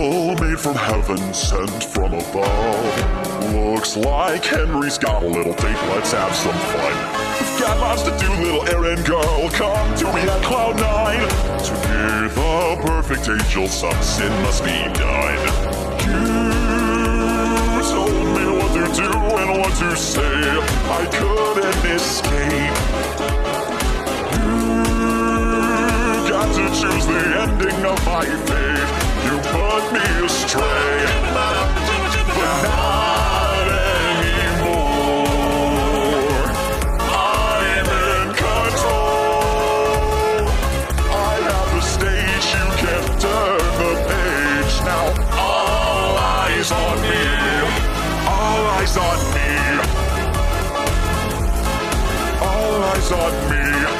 devil made from heaven, sent from above. Looks like Henry's got a little date, let's have some fun. We've got lots to do, little errand girl. Come to me at Cloud Nine. To be the perfect angel, some sin must be done. You told me what to do and what to say. I couldn't escape. You got to choose the ending of my fate. Put me astray, but not anymore. I'm in control. I have the stage, you can turn the page. Now all eyes on me, all eyes on me, all eyes on me.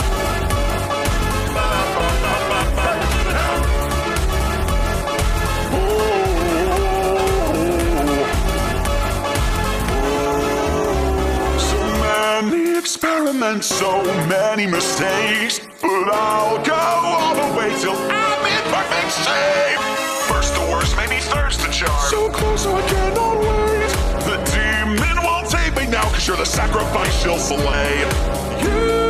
Experiments, so many mistakes. But I'll go all the way till I'm in perfect shape. First the worst, maybe third's the charm. So close I cannot wait. The demon won't take me now, cause you're the sacrifice she'll slay. You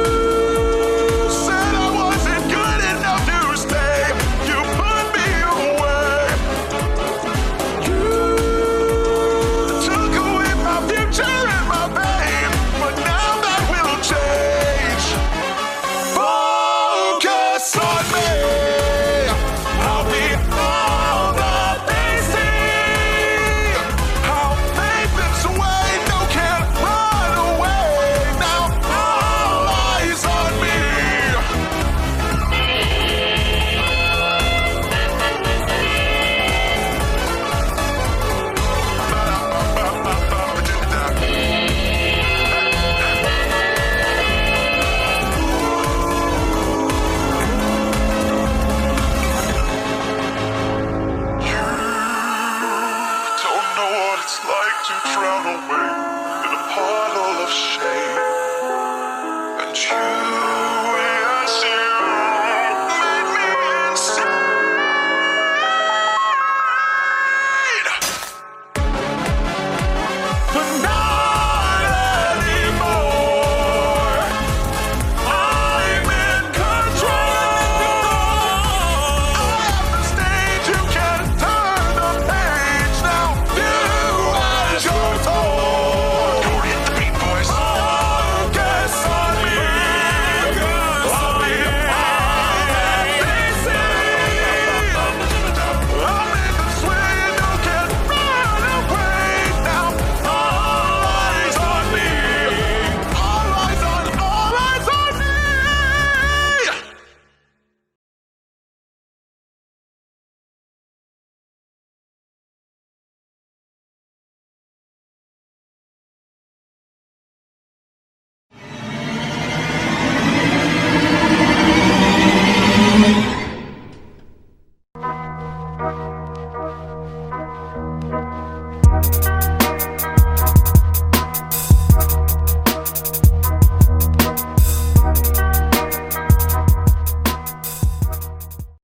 to away